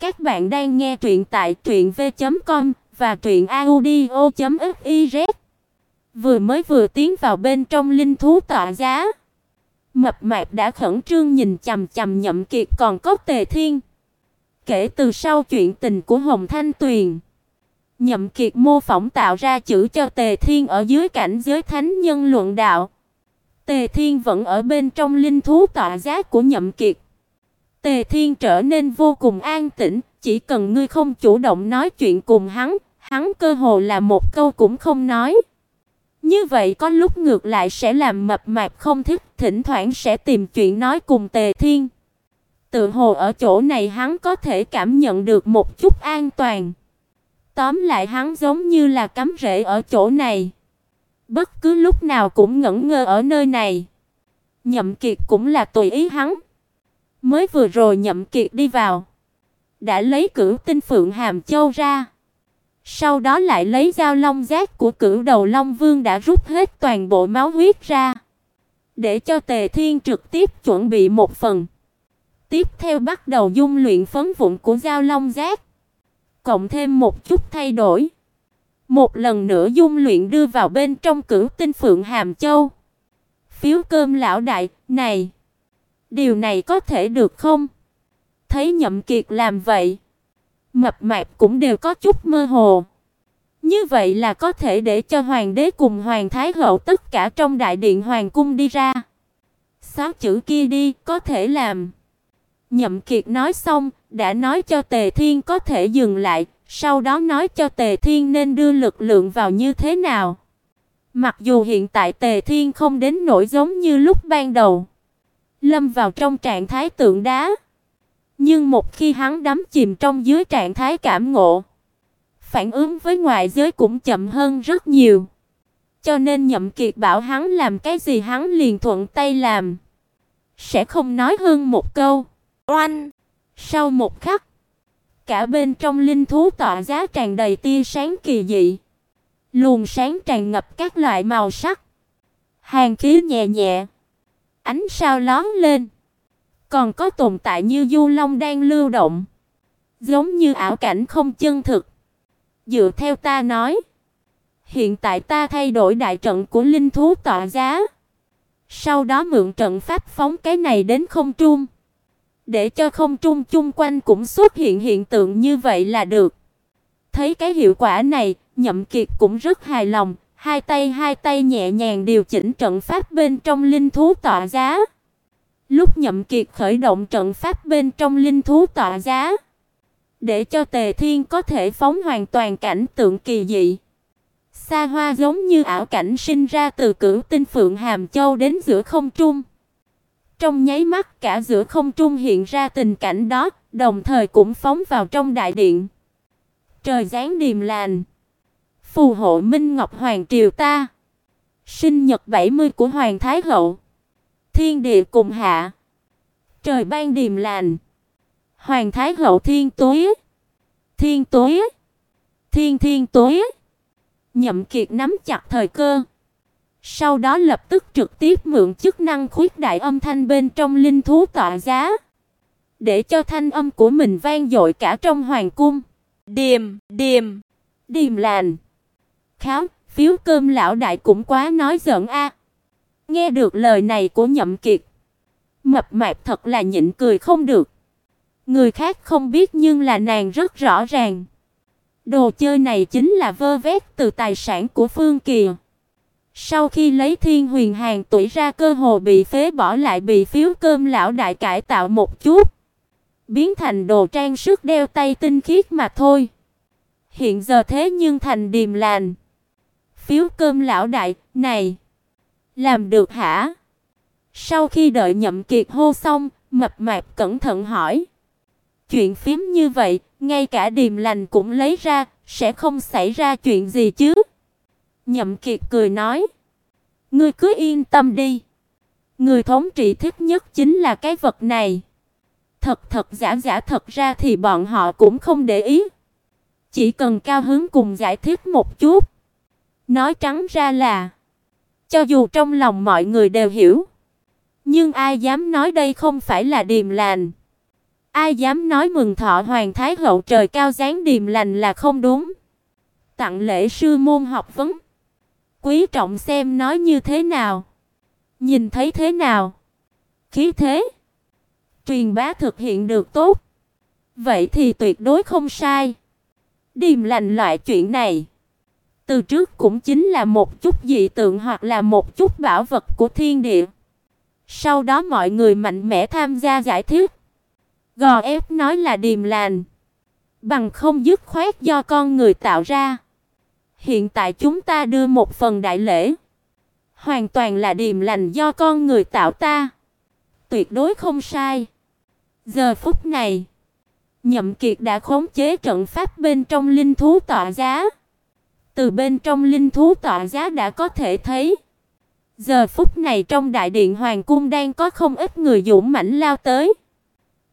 Các bạn đang nghe truyện tại truyệnv.com và truyệnaudio.fiz. Vừa mới vừa tiến vào bên trong linh thú tọa giá, Mập Mạp đã khẩn trương nhìn chằm chằm Nhậm Kiệt còn có Tề Thiên. Kể từ sau chuyện tình của Hồng Thanh Tuyền, Nhậm Kiệt mô phỏng tạo ra chữ cho Tề Thiên ở dưới cảnh giới thánh nhân luận đạo. Tề Thiên vẫn ở bên trong linh thú tọa giá của Nhậm Kiệt. Tề Thiên trở nên vô cùng an tĩnh, chỉ cần ngươi không chủ động nói chuyện cùng hắn, hắn cơ hồ là một câu cũng không nói. Như vậy có lúc ngược lại sẽ làm mập mạp không thích, thỉnh thoảng sẽ tìm chuyện nói cùng Tề Thiên. Tự hồ ở chỗ này hắn có thể cảm nhận được một chút an toàn. Tóm lại hắn giống như là cắm rễ ở chỗ này. Bất cứ lúc nào cũng ngẩn ngơ ở nơi này. Nhậm Kiệt cũng là tùy ý hắn. Mới vừa rồi Nhậm Kiệt đi vào, đã lấy cửu tinh phượng hàm châu ra. Sau đó lại lấy dao long giác của cửu đầu long vương đã rút hết toàn bộ máu huyết ra, để cho Tề Thiên trực tiếp chuẩn bị một phần. Tiếp theo bắt đầu dung luyện phấn vụn của dao long giác, cộng thêm một chút thay đổi. Một lần nữa dung luyện đưa vào bên trong cửu tinh phượng hàm châu. Phiếu cơm lão đại, này, điều này có thể được không? Thấy Nhậm Kiệt làm vậy, mập mạp cũng đều có chút mơ hồ. Như vậy là có thể để cho hoàng đế cùng hoàng thái hậu tất cả trong đại điện hoàng cung đi ra. Xóa chữ kia đi, có thể làm. Nhậm Kiệt nói xong, đã nói cho Tề Thiên có thể dừng lại, sau đó nói cho Tề Thiên nên đưa lực lượng vào như thế nào. Mặc dù hiện tại Tề Thiên không đến nỗi giống như lúc ban đầu, lâm vào trong trạng thái tượng đá, nhưng một khi hắn đắm chìm trong dưới trạng thái cảm ngộ, phản ứng với ngoại giới cũng chậm hơn rất nhiều. Cho nên Nhậm Kiệt bảo hắn làm cái gì hắn liền thuận tay làm, sẽ không nói hơn một câu. Oanh! Sau một khắc, cả bên trong linh thú tọa giá tràn đầy tia sáng kỳ dị. Luồng sáng tràn ngập các loại màu sắc. Hàng khí nhẹ nhẹ, ánh sao lóe lên. Còn có tồn tại như du long đang lưu động, giống như ảo cảnh không chân thực. Dựa theo ta nói, hiện tại ta thay đổi đại trận của linh thú tọa giá, sau đó mượn trận pháp phóng cái này đến không trung để cho không trung chung quanh cũng xuất hiện hiện tượng như vậy là được. Thấy cái hiệu quả này, Nhậm Kiệt cũng rất hài lòng, hai tay hai tay nhẹ nhàng điều chỉnh trận pháp bên trong linh thú tọa giá. Lúc Nhậm Kiệt khởi động trận pháp bên trong linh thú tọa giá, để cho Tề Thiên có thể phóng hoàn toàn cảnh tượng kỳ dị. Xa hoa giống như ảo cảnh sinh ra từ cửu tinh phượng hàm châu đến giữa không trung. Trong nháy mắt cả giữa không trung hiện ra tình cảnh đó, đồng thời cũng phóng vào trong đại điện. Trời giáng điềm lành, phù hộ Minh Ngọc hoàng triều ta. Sinh nhật 70 của hoàng thái hậu. Thiên địa cùng hạ. Trời ban điềm lành. Hoàng thái hậu thiên tối. Thiên tối. Thiên thiên tối. Nhậm Kiệt nắm chặt thời cơ. Sau đó lập tức trực tiếp mượn chức năng khuyết đại âm thanh bên trong linh thú tọa giá, để cho thanh âm của mình vang dội cả trong hoàng cung. Điềm, điềm, điềm lành. Kháo, phiếu cơm lão đại cũng quá nói giỡn a. Nghe được lời này của Nhậm Kiệt, mập mạp thật là nhịn cười không được. Người khác không biết nhưng là nàng rất rõ ràng. Đồ chơi này chính là vơ vét từ tài sản của Phương Kỳ. Sau khi lấy Thiên Huyền Hàng tuổi ra cơ hồ bị phế bỏ lại bị phiếu cơm lão đại cải tạo một chút, biến thành đồ trang sức đeo tay tinh khiết mà thôi. Hiện giờ thế nhưng thành điềm lành. Phiếu cơm lão đại, này, làm được hả? Sau khi đợi Nhậm Kiệt hô xong, mập mạp cẩn thận hỏi: "Chuyện phím như vậy, ngay cả điềm lành cũng lấy ra, sẽ không xảy ra chuyện gì chứ?" Nhậm Kiệt cười nói: "Ngươi cứ yên tâm đi. Người thống trị thích nhất chính là cái vật này. Thật thật giả giả thật ra thì bọn họ cũng không để ý. Chỉ cần cao hứng cùng giải thích một chút. Nói trắng ra là cho dù trong lòng mọi người đều hiểu, nhưng ai dám nói đây không phải là điềm lành? Ai dám nói mừng thọ hoàng thái hậu trời cao dáng điềm lành là không đúng. Tặng lễ sư môn học vấn. Quý trọng xem nói như thế nào. Nhìn thấy thế nào. Khí thế. Truyền bá thực hiện được tốt. Vậy thì tuyệt đối không sai. Điềm lành loại chuyện này. Từ trước cũng chính là một chút dị tượng hoặc là một chút bảo vật của thiên địa. Sau đó mọi người mạnh mẽ tham gia giải thích. Gò ép nói là điềm lành. Bằng không dứt khoát do con người tạo ra. Hiện tại chúng ta đưa một phần đại lễ. Hoàn toàn là điềm lành do con người tạo ta. Tuyệt đối không sai. Giờ phút này, Nhậm Kiệt đã khống chế trận pháp bên trong linh thú tọa giá. Từ bên trong linh thú tọa giá đã có thể thấy, giờ phút này trong đại điện hoàng cung đang có không ít người dũng mãnh lao tới,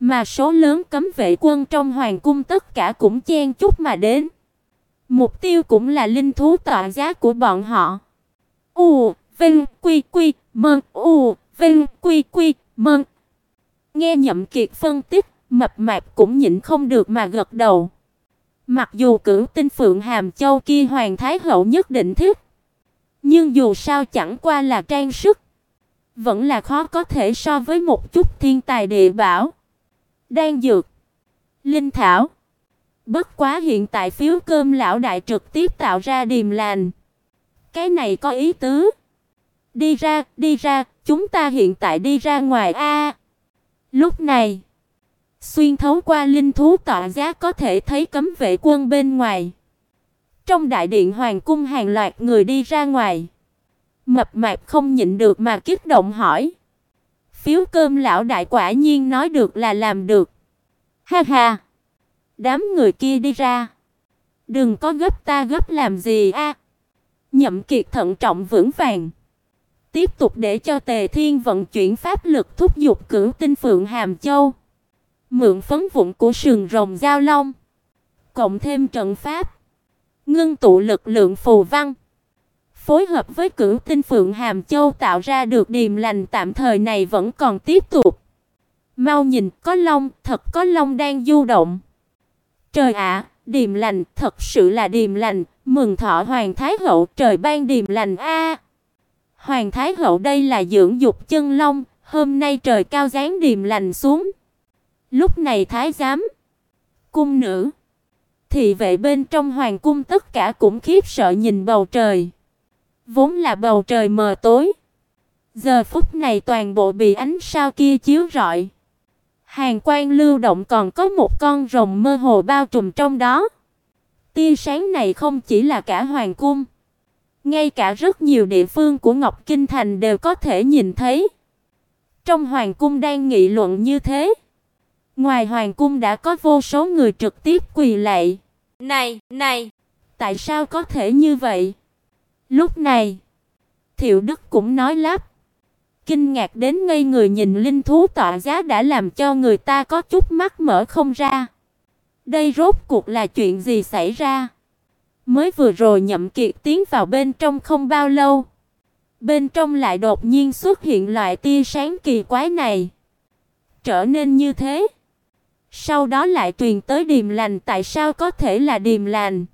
mà số lớn cấm vệ quân trong hoàng cung tất cả cũng chen chúc mà đến. Mục tiêu cũng là linh thú tọa giá của bọn họ. U, Vinh, Quy, Quy, mơn U, Vinh, Quy, Quy, mơn Nghe Nhậm Kiệt phân tích, mập mạp cũng nhịn không được mà gật đầu. Mặc dù cửu tinh phượng hàm châu kia hoàng thái hậu nhất định thích, nhưng dù sao chẳng qua là trang sức, vẫn là khó có thể so với một chút thiên tài địa bảo, đang dược, linh thảo. Bất quá hiện tại phiếu cơm lão đại trực tiếp tạo ra điềm lành. Cái này có ý tứ. Đi ra, đi ra, chúng ta hiện tại đi ra ngoài a. lúc này, xuyên thấu qua linh thú tọa giá có thể thấy cấm vệ quân bên ngoài. Trong đại điện hoàng cung hàng loạt người đi ra ngoài. Mập mạp không nhịn được mà kích động hỏi: "Phiếu cơm lão đại quả nhiên nói được là làm được." Ha ha. Đám người kia đi ra. Đừng có gấp ta gấp làm gì a? Nhậm Kiệt thận trọng vững vàng. Tiếp tục để cho Tề Thiên vận chuyển pháp lực thúc giục cửu tinh phượng hàm châu. Mượn phấn vụn của sừng rồng giao long, cộng thêm trận pháp, ngưng tụ lực lượng phù văn, phối hợp với cửu tinh phượng hàm châu tạo ra được điềm lành tạm thời này vẫn còn tiếp tục. Mau nhìn, có long, thật có long đang du động. Trời ạ, điềm lành, thật sự là điềm lành, mừng thọ hoàng thái hậu, trời ban điềm lành a. Hoàng thái hậu đây là dưỡng dục chân long, hôm nay trời cao giáng điềm lành xuống. Lúc này thái giám, cung nữ, thị vệ bên trong hoàng cung tất cả cũng khiếp sợ nhìn bầu trời. Vốn là bầu trời mờ tối, giờ phút này toàn bộ bị ánh sao kia chiếu rọi. Hàng quang lưu động còn có một con rồng mơ hồ bao trùm trong đó. Tia sáng này không chỉ là cả hoàng cung, ngay cả rất nhiều địa phương của Ngọc Kinh thành đều có thể nhìn thấy. Trong hoàng cung đang nghị luận như thế, ngoài hoàng cung đã có vô số người trực tiếp quỳ lạy. "Này, này, tại sao có thể như vậy?" Lúc này, Thiệu Đức cũng nói lắp kinh ngạc đến ngây người nhìn linh thú tọa giá đã làm cho người ta có chút mắt mở không ra. Đây rốt cuộc là chuyện gì xảy ra? Mới vừa rồi Nhậm Kiệt tiến vào bên trong không bao lâu, bên trong lại đột nhiên xuất hiện loại tia sáng kỳ quái này. Trở nên như thế, sau đó lại truyền tới điềm lành, tại sao có thể là điềm lành?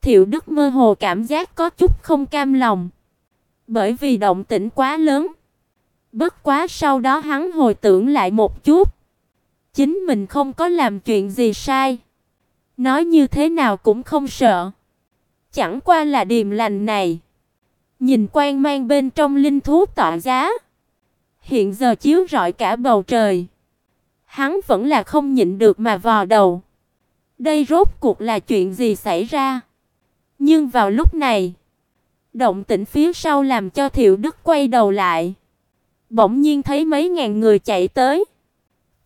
Thiệu Đức mơ hồ cảm giác có chút không cam lòng, bởi vì động tĩnh quá lớn. Bất quá sau đó hắn hồi tưởng lại một chút, chính mình không có làm chuyện gì sai, nói như thế nào cũng không sợ. Chẳng qua là điềm lành này, nhìn quang mang bên trong linh thú tỏa giá, hiện giờ chiếu rọi cả bầu trời. Hắn vẫn là không nhịn được mà vò đầu. Đây rốt cuộc là chuyện gì xảy ra? Nhưng vào lúc này, động tĩnh phía sau làm cho Thiệu Đức quay đầu lại. Bỗng nhiên thấy mấy ngàn người chạy tới.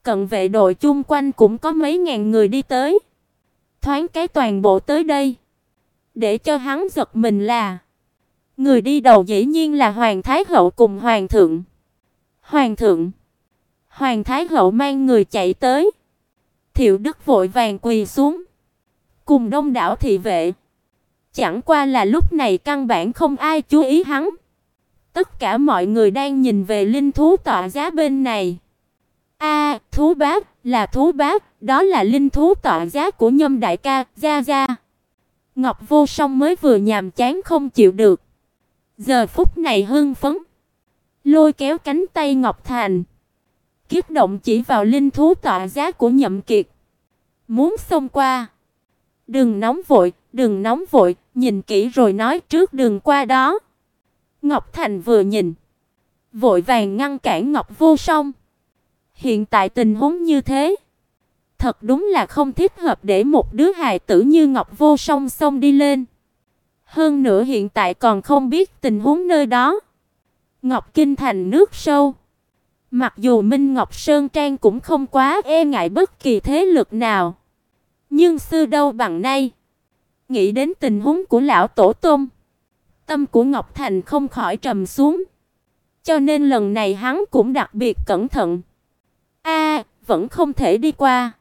Cận vệ đội chung quanh cũng có mấy ngàn người đi tới. Thoáng cái toàn bộ tới đây. Để cho hắn giật mình là người đi đầu dĩ nhiên là hoàng thái hậu cùng hoàng thượng. Hoàng thượng, hoàng thái hậu mang người chạy tới. Thiệu Đức vội vàng quỳ xuống, cùng đông đảo thị vệ. Chẳng qua là lúc này căn bản không ai chú ý hắn. Tất cả mọi người đang nhìn về linh thú tọa giá bên này. A, thú bác, là thú bác, đó là linh thú tọa giá của Nhâm đại ca, gia gia. Ngọc Vô Song mới vừa nhàm chán không chịu được. Giờ phút này hưng phấn, lôi kéo cánh tay Ngọc Thành, kiếp động chỉ vào linh thú tọa giá của Nhậm Kiệt. Muốn xông qua. Đừng nóng vội, đừng nóng vội, nhìn kỹ rồi nói trước đừng qua đó. Ngọc Thành vừa nhìn, vội vàng ngăn cản Ngọc Vô Song. Hiện tại tình huống như thế, thật đúng là không thích hợp để một đứa hài tử như Ngọc Vô Song xông đi lên. Hơn nữa hiện tại còn không biết tình huống nơi đó. Ngọc Kinh thành nước sâu. Mặc dù Minh Ngọc Sơn Trang cũng không quá e ngại bất kỳ thế lực nào, nhưng xưa đâu bằng nay. Nghĩ đến tình huống của lão tổ tông, tâm của Ngọc Thành không khỏi trầm xuống. Cho nên lần này hắn cũng đặc biệt cẩn thận. A, vẫn không thể đi qua.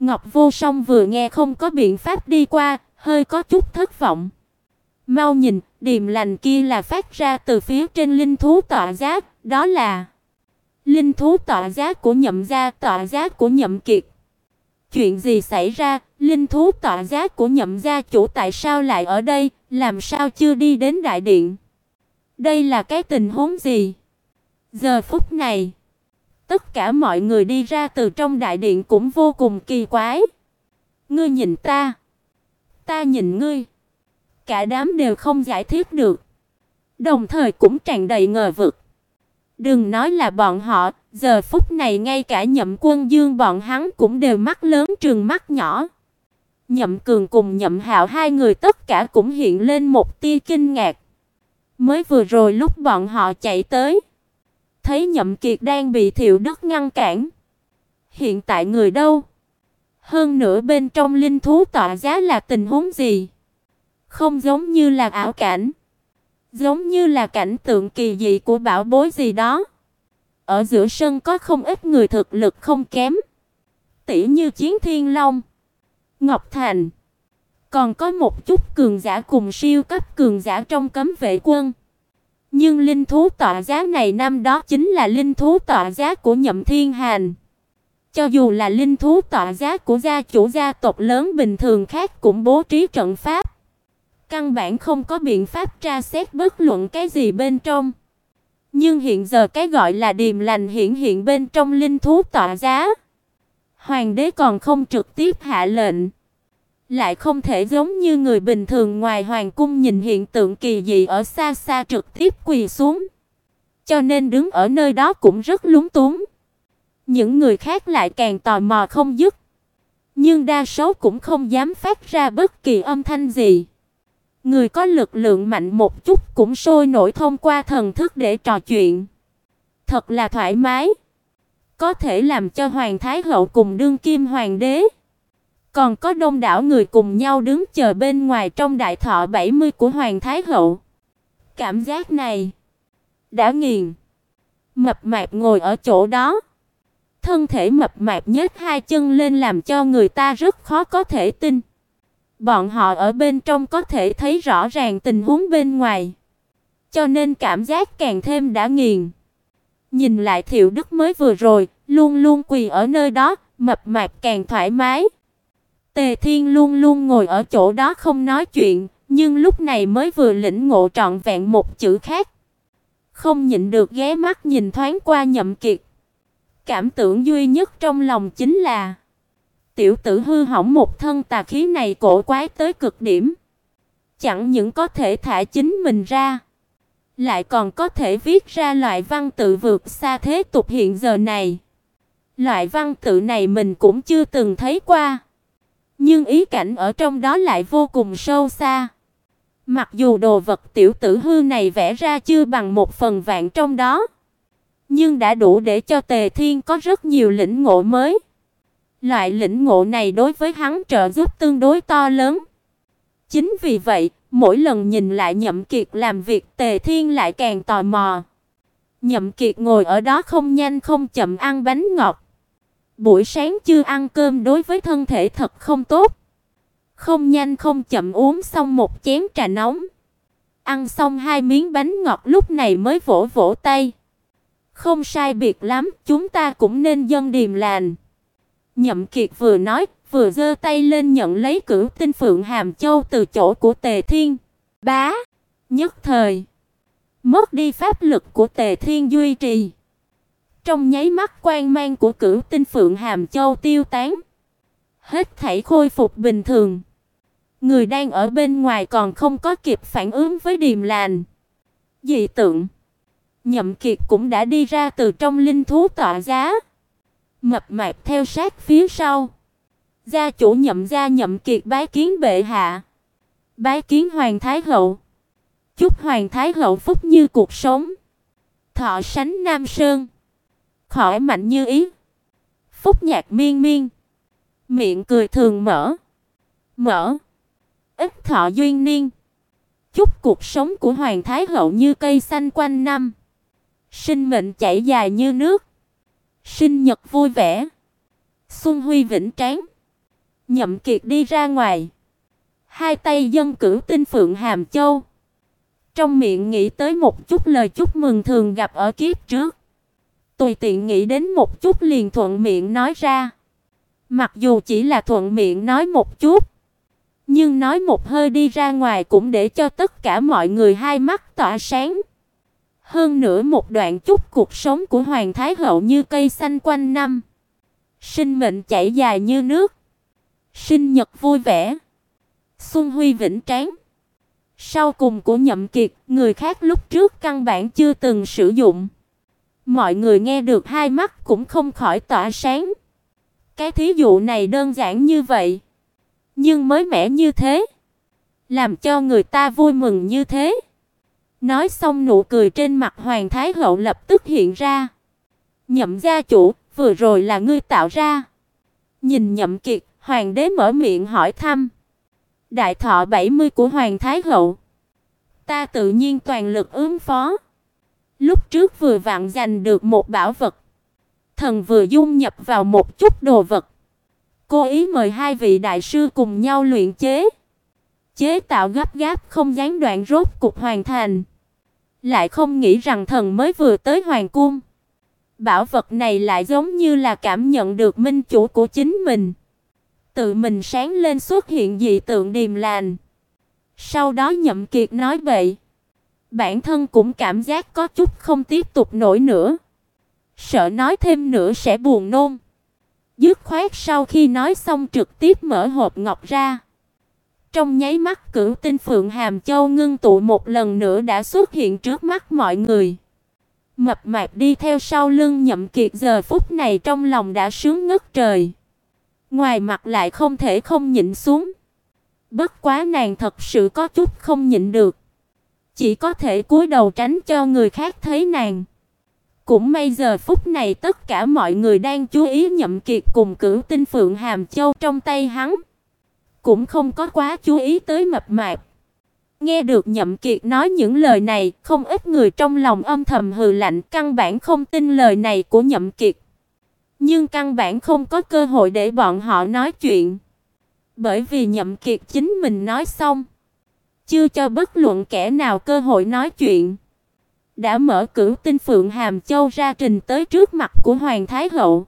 Ngọc Vô Song vừa nghe không có biện pháp đi qua, hơi có chút thất vọng. Mau nhìn, điềm lành kia là phát ra từ phía trên linh thú tọa giác đó là linh thú tọa giá của Nhậm gia, tọa giá của Nhậm Kiệt. Chuyện gì xảy ra? Linh thú tọa giá của Nhậm gia chủ tại sao lại ở đây, làm sao chưa đi đến đại điện? Đây là cái tình huống gì? Giờ phút này, tất cả mọi người đi ra từ trong đại điện cũng vô cùng kỳ quái. Ngươi nhìn ta, ta nhìn ngươi. Cả đám đều không giải thích được, đồng thời cũng tràn đầy ngờ vực. Đừng nói là bọn họ, giờ phút này ngay cả Nhậm Quân Dương bọn hắn cũng đều mắt lớn trừng mắt nhỏ. Nhậm Cường cùng Nhậm Hạo hai người tất cả cũng hiện lên một tia kinh ngạc. Mới vừa rồi lúc bọn họ chạy tới, thấy Nhậm Kiệt đang bị Thiệu Đức ngăn cản. Hiện tại người đâu? Hơn nữa bên trong linh thú tọa giá là tình huống gì? Không giống như là ảo cảnh, giống như là cảnh tượng kỳ dị của bảo bối gì đó. Ở giữa sân có không ít người thực lực không kém, tỷ như Chiến Thiên Long, Ngọc Thành, còn có một chút cường giả cùng siêu cấp cường giả trong cấm vệ quân. Nhưng linh thú tọa giá này năm đó chính là linh thú tọa giá của Nhậm Thiên Hành. Cho dù là linh thú tọa giá của gia chủ gia tộc lớn bình thường khác cũng bố trí trận pháp. Căn bản không có biện pháp tra xét bất luận cái gì bên trong. Nhưng hiện giờ cái gọi là điềm lành hiển hiện bên trong linh thú tọa giá. Hoàng đế còn không trực tiếp hạ lệnh, lại không thể giống như người bình thường ngoài hoàng cung nhìn hiện tượng kỳ dị ở xa xa trực tiếp quỳ xuống. Cho nên đứng ở nơi đó cũng rất lúng túng. Những người khác lại càng tò mò không dứt, nhưng đa số cũng không dám phát ra bất kỳ âm thanh gì. Người có lực lượng mạnh một chút cũng sôi nổi thông qua thần thức để trò chuyện. Thật là thoải mái. Có thể làm cho hoàng thái hậu cùng đương kim hoàng đế còn có đông đảo người cùng nhau đứng chờ bên ngoài trong đại thọ 70 của hoàng thái hậu. Cảm giác này đã nghiền. Mập mạp ngồi ở chỗ đó, thân thể mập mạp nhếch hai chân lên làm cho người ta rất khó có thể tin. Bọn họ ở bên trong có thể thấy rõ ràng tình huống bên ngoài, cho nên cảm giác càng thêm đã nghiền. Nhìn lại Thiệu Đức mới vừa rồi, luôn luôn quỳ ở nơi đó, mập mạp càng thoải mái. Tề Thiên luôn luôn ngồi ở chỗ đó không nói chuyện, nhưng lúc này mới vừa lĩnh ngộ trọn vẹn một chữ khác. Không nhịn được ghé mắt nhìn thoáng qua Nhậm Kiệt. Cảm tưởng duy nhất trong lòng chính là tiểu tử hư hỏng một thân tà khí này cổ quái tới cực điểm. Chẳng những có thể thả chính mình ra, lại còn có thể viết ra loại văn tự vượt xa thế tục hiện giờ này. Loại văn tự này mình cũng chưa từng thấy qua, nhưng ý cảnh ở trong đó lại vô cùng sâu xa. Mặc dù đồ vật tiểu tử hư này vẽ ra chưa bằng một phần vạn trong đó, nhưng đã đủ để cho Tề Thiên có rất nhiều lĩnh ngộ mới. Loại lĩnh ngộ này đối với hắn trợ giúp tương đối to lớn. Chính vì vậy, mỗi lần nhìn lại Nhậm Kiệt làm việc, Tề Thiên lại càng tò mò. Nhậm Kiệt ngồi ở đó không nhanh không chậm ăn bánh ngọt. Buổi sáng chưa ăn cơm đối với thân thể thật không tốt. Không nhanh không chậm uống xong một chén trà nóng. Ăn xong hai miếng bánh ngọt lúc này mới vỗ vỗ tay. Không sai biệt lắm, chúng ta cũng nên dân điềm lành. Nhậm Kiệt vừa nói, vừa giơ tay lên nhận lấy cửu tinh phượng hàm châu từ chỗ của Tề Thiên. Bá, nhất thời, mất đi pháp lực của Tề Thiên duy trì. Trong nháy mắt quang mang của cửu tinh phượng hàm châu tiêu tán, hết thảy khôi phục bình thường. Người đang ở bên ngoài còn không có kịp phản ứng với điềm lành. Dị tượng. Nhậm Kiệt cũng đã đi ra từ trong linh thú tọa giá. Mập mạp theo sát phía sau. Gia chủ Nhậm gia Nhậm Kiệt bái kiến bệ hạ. Bái kiến hoàng thái hậu. Chúc hoàng thái hậu phúc như cuộc sống. Thọ sánh Nam Sơn. Khỏi mạnh như ý. Phúc nhạc miên miên. Miệng cười thường mở. Mở. Ít thọ duyên niên. Chúc cuộc sống của hoàng thái hậu như cây xanh quanh năm. Sinh mệnh chảy dài như nước. Sinh nhật vui vẻ. Xuân huy vĩnh tráng. Nhậm Kiệt đi ra ngoài. Hai tay dân cửu tinh phượng hàm châu. Trong miệng nghĩ tới một chút lời chúc mừng thường gặp ở kiếp trước. Tùy tiện nghĩ đến một chút liền thuận miệng nói ra. Mặc dù chỉ là thuận miệng nói một chút, nhưng nói một hơi đi ra ngoài cũng để cho tất cả mọi người hai mắt tỏa sáng. Hơn nữa một đoạn chút cuộc sống của hoàng thái hậu như cây xanh quanh năm, sinh mệnh chảy dài như nước, sinh nhật vui vẻ, xuân huy vĩnh tráng. Sau cùng của Nhậm Kiệt, người khác lúc trước căn bản chưa từng sử dụng. Mọi người nghe được hai mắt cũng không khỏi tỏa sáng. Cái thí dụ này đơn giản như vậy, nhưng mới mẻ như thế, làm cho người ta vui mừng như thế. Nói xong nụ cười trên mặt Hoàng Thái hậu lập tức hiện ra. Nhậm gia chủ, vừa rồi là ngươi tạo ra. Nhìn Nhậm Kiệt, hoàng đế mở miệng hỏi thăm. Đại thọ 70 của Hoàng Thái hậu. Ta tự nhiên toàn lực ứng phó. Lúc trước vừa vặn giành được một bảo vật, thần vừa dung nhập vào một chút đồ vật. Cô ý mời hai vị đại sư cùng nhau luyện chế. Chế tạo gấp gáp không gián đoạn rốt cục hoàn thành. Lại không nghĩ rằng thần mới vừa tới hoàng cung. Bảo vật này lại giống như là cảm nhận được minh chủ của chính mình. Tự mình sáng lên xuất hiện dị tượng điềm lành. Sau đó Nhậm Kiệt nói vậy, bản thân cũng cảm giác có chút không tiếp tục nổi nữa. Sợ nói thêm nữa sẽ buồn nôn. Dứt khoát sau khi nói xong trực tiếp mở hộp ngọc ra. Trong nháy mắt cửu tinh phượng hàm châu ngưng tụ một lần nữa đã xuất hiện trước mắt mọi người. Mập mạp đi theo sau lưng Nhậm Kiệt giờ phút này trong lòng đã sướng ngất trời. Ngoài mặt lại không thể không nhịn xuống. Bất quá nàng thật sự có chút không nhịn được. Chỉ có thể cúi đầu tránh cho người khác thấy nàng. Cũng may giờ phút này tất cả mọi người đang chú ý Nhậm Kiệt cùng Cửu Tinh Phượng Hàm Châu trong tay hắn, cũng không có quá chú ý tới mập mạp. Nghe được Nhậm Kiệt nói những lời này, không ít người trong lòng âm thầm hừ lạnh, căn bản không tin lời này của Nhậm Kiệt. Nhưng căn bản không có cơ hội để bọn họ nói chuyện. Bởi vì Nhậm Kiệt chính mình nói xong, chưa cho bất luận kẻ nào cơ hội nói chuyện đã mở cửu tinh phượng hàm châu ra trình tới trước mặt của hoàng thái hậu.